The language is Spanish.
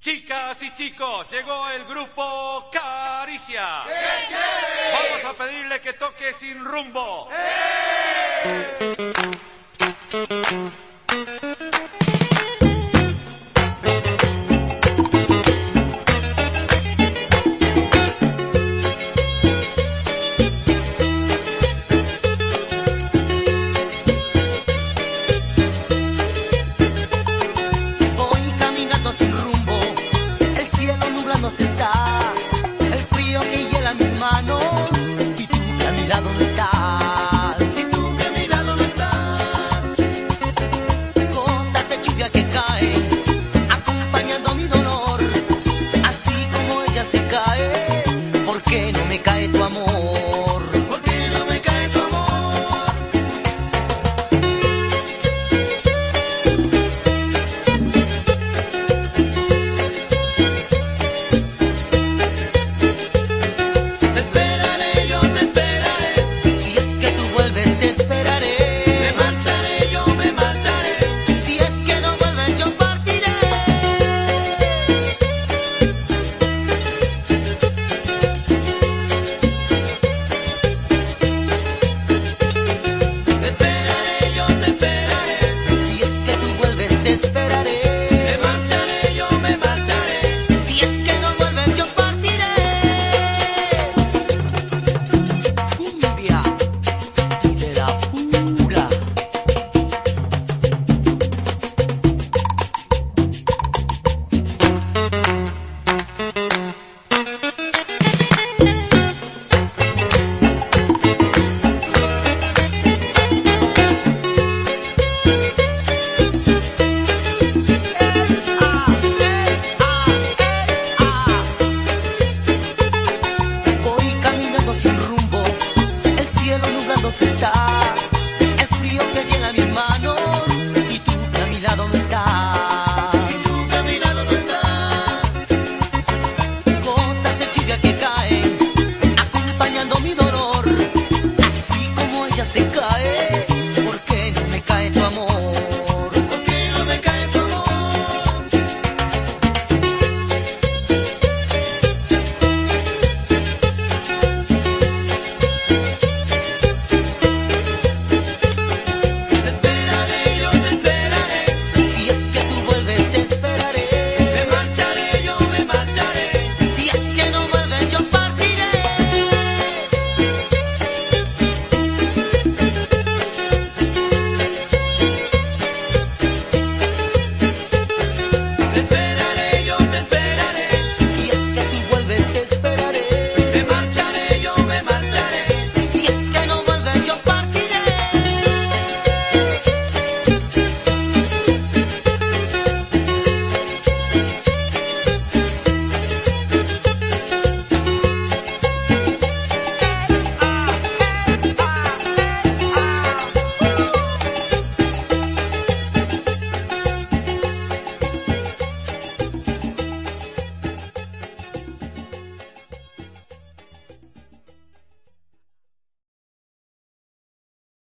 Chicas y chicos, llegó el grupo Caricia. Vamos a pedirle que toque sin rumbo. ¡Eh!